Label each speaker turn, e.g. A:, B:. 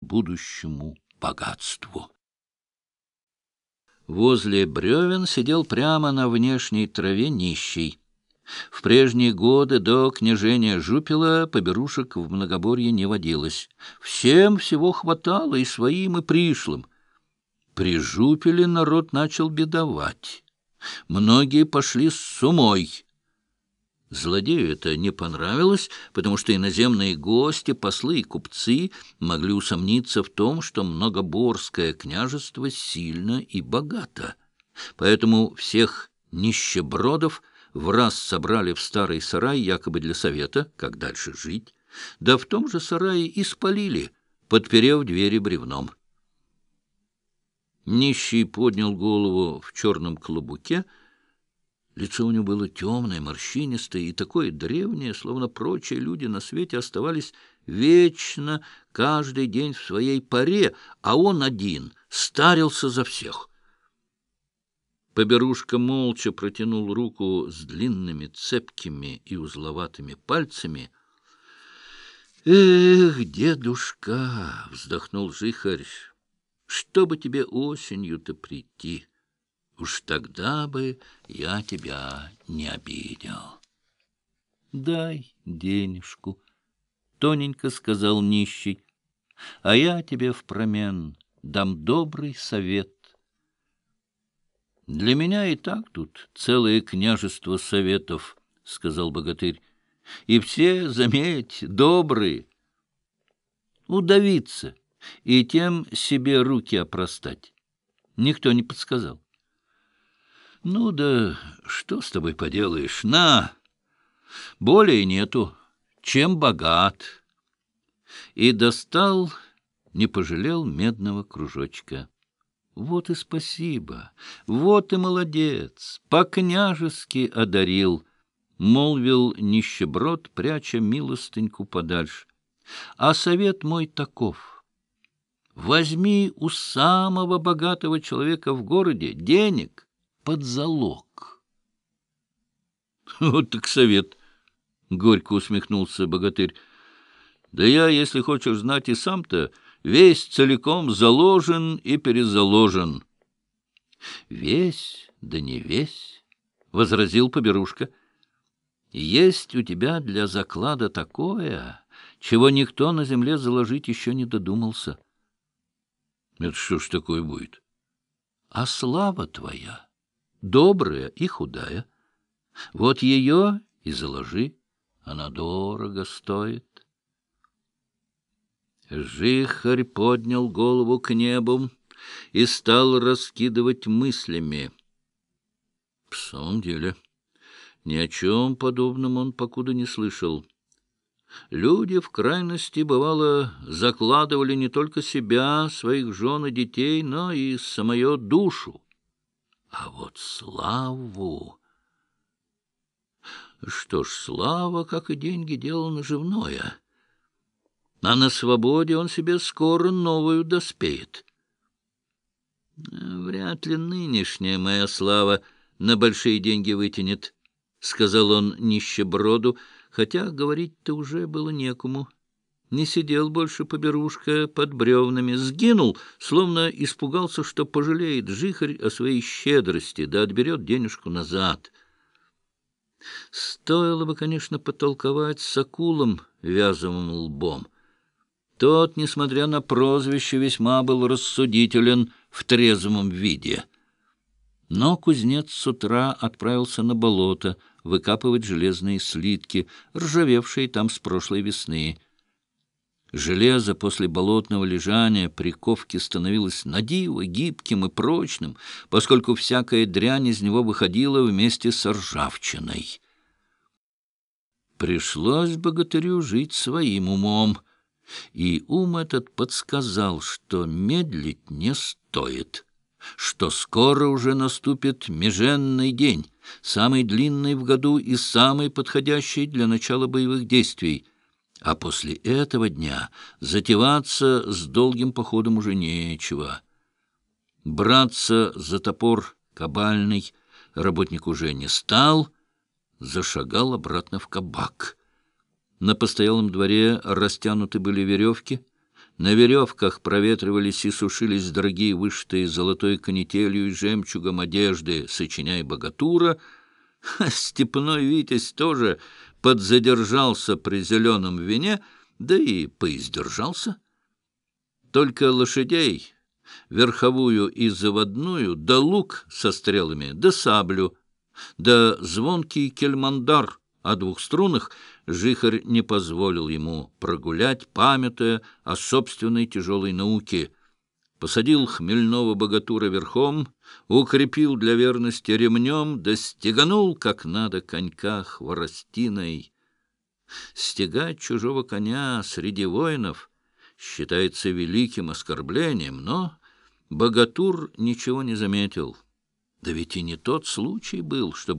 A: будущему богатству. Возле бревен сидел прямо на внешней траве нищий. В прежние годы до княжения Жупила поберушек в многоборье не водилось. Всем всего хватало и своим, и пришлым. При Жупеле народ начал бедовать. Многие пошли с умой. Злодею это не понравилось, потому что иноземные гости, послы и купцы могли усомниться в том, что многоборское княжество сильно и богато. Поэтому всех нищебродов в раз собрали в старый сарай якобы для совета, как дальше жить, да в том же сарае и спалили, подперев двери бревном. Нищий поднял голову в черном клобуке. Лицо у него было темное, морщинистое и такое древнее, словно прочие люди на свете оставались вечно каждый день в своей паре, а он один старился за всех. Поберушка молча протянул руку с длинными, цепкими и узловатыми пальцами. — Эх, дедушка! — вздохнул жихарь. — Чтобы тебе осенью-то прийти, уж тогда бы я тебя не обидел. — Дай денежку, — тоненько сказал нищий, — а я тебе впромен дам добрый совет. Для меня и так тут целое княжество советов, — сказал богатырь. И все, заметь, добрые. Удавиться и тем себе руки опростать. Никто не подсказал. Ну да что с тобой поделаешь? На! Более нету, чем богат. И достал, не пожалел медного кружочка. Вот и спасибо, вот и молодец, по-княжески одарил, — молвил нищеброд, пряча милостыньку подальше. А совет мой таков. Возьми у самого богатого человека в городе денег под залог. — Вот так совет, — горько усмехнулся богатырь. — Да я, если хочешь знать, и сам-то весь целиком заложен и перезаложен. — Весь, да не весь, — возразил Поберушка. — Есть у тебя для заклада такое, чего никто на земле заложить еще не додумался. — Это что ж такое будет? — А слава твоя, добрая и худая. Вот ее и заложи, она дорого стоит. Жихарь поднял голову к небу и стал раскидывать мыслями. В самом деле, ни о чем подобном он покуда не слышал. Люди в крайности, бывало, закладывали не только себя, своих жен и детей, но и самую душу. А вот славу... Что ж, слава, как и деньги, дело наживное — а на свободе он себе скоро новую доспеет. Вряд ли нынешняя моя слава на большие деньги вытянет, — сказал он нищеброду, хотя говорить-то уже было некому. Не сидел больше поберушка под бревнами, сгинул, словно испугался, что пожалеет жихарь о своей щедрости, да отберет денежку назад. Стоило бы, конечно, потолковать с акулом вязовым лбом — тот, несмотря на прозвище, весьма был рассудителен в трезвом виде. Но кузнец с утра отправился на болото выкапывать железные слитки, ржавевшие там с прошлой весны. Железо после болотного лежания при ковке становилось надиво, гибким и прочным, поскольку всякая дрянь из него выходила вместе с ржавчиной. Пришлось богатырю жить своим умом — и ум этот подсказал, что медлить не стоит, что скоро уже наступит меженный день, самый длинный в году и самый подходящий для начала боевых действий, а после этого дня затеваться с долгим походом уже нечего. Браться за топор кабальный работник уже не стал, зашагал обратно в кабак — на постоялом дворе растянуты были веревки, На веревках проветривались и сушились дорогие вышитые золотой канителью и жемчугом одежды, сочиняя богатура. Степной Витязь тоже подзадержался при зеленом вине, да и поиздержался. Только лошадей, верховую и заводную, да лук со стрелами, да саблю, да звонкий кельмандар о двух струнах жихарь не позволил ему прогулять, памятуя о собственной тяжелой науке. Посадил хмельного богатура верхом, укрепил для верности ремнем, да стеганул, как надо, конька хворостиной. Стегать чужого коня среди воинов считается великим оскорблением, но богатур ничего не заметил. Да ведь и не тот случай был, чтобы